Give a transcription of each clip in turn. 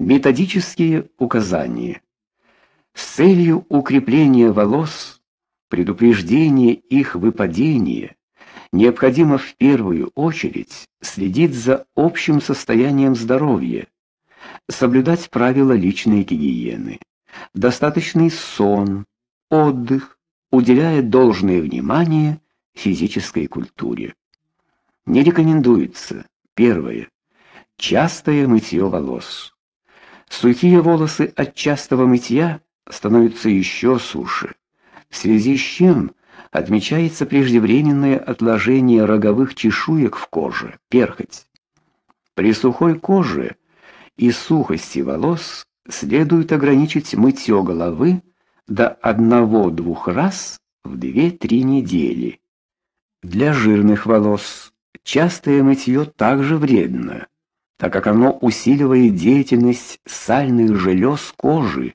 Методические указания. С целью укрепления волос, предупреждения их выпадения, необходимо в первую очередь следить за общим состоянием здоровья, соблюдать правила личной гигиены, достаточный сон, отдых, уделяя должное внимание физической культуре. Не рекомендуется первое частое мытье волос. Сухие волосы от частого мытья становятся еще суше, в связи с чем отмечается преждевременное отложение роговых чешуек в коже, перхоть. При сухой коже и сухости волос следует ограничить мытье головы до одного-двух раз в 2-3 недели. Для жирных волос частое мытье также вредно, так как оно усиливает деятельность сальных желез кожи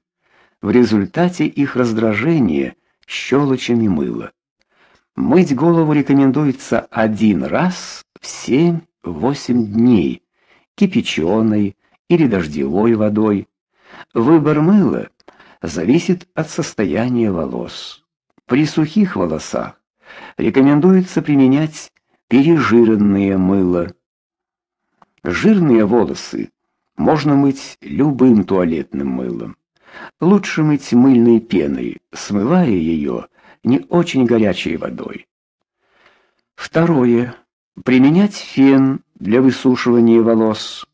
в результате их раздражения щелочами мыла. Мыть голову рекомендуется один раз в 7-8 дней кипяченой или дождевой водой. Выбор мыла зависит от состояния волос. При сухих волосах рекомендуется применять пережиренное мыло. Жирные волосы можно мыть любым туалетным мылом. Лучше мыть мыльной пеной, смывая ее не очень горячей водой. Второе. Применять фен для высушивания волос.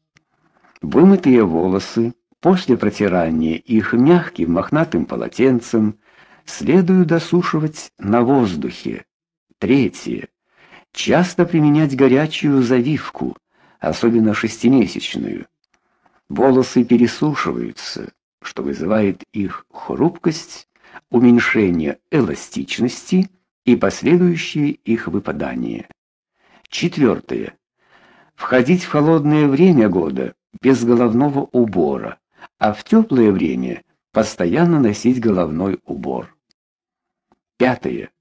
Вымытые волосы после протирания их мягким мохнатым полотенцем следует досушивать на воздухе. Третье. Часто применять горячую завивку, особенно шестимесячную. Волосы пересушиваются, что вызывает их хрупкость уменьшение эластичности и последующее их выпадание. Четвертое. Входить в холодное время года без головного убора, а в теплое время постоянно носить головной убор. Пятое.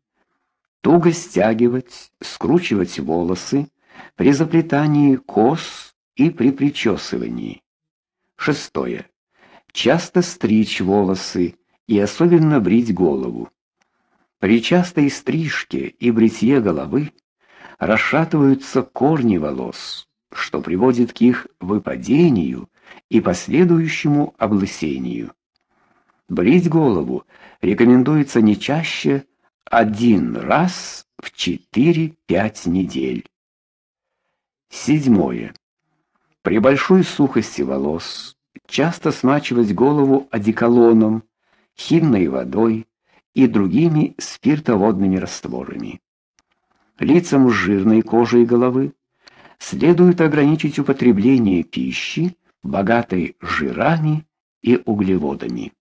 Туго стягивать, скручивать волосы при заплетании кос и при причесывании. Шестое. Часто стричь волосы и особенно брить голову. При частой стрижке и бритье головы расшатываются корни волос, что приводит к их выпадению и последующему облысению. Брить голову рекомендуется не чаще один раз в 4-5 недель. Седьмое. При большой сухости волос часто смачивать голову одеколоном химной водой и другими спиртоводными растворами. Лицам с жирной кожей головы следует ограничить употребление пищи, богатой жирами и углеводами.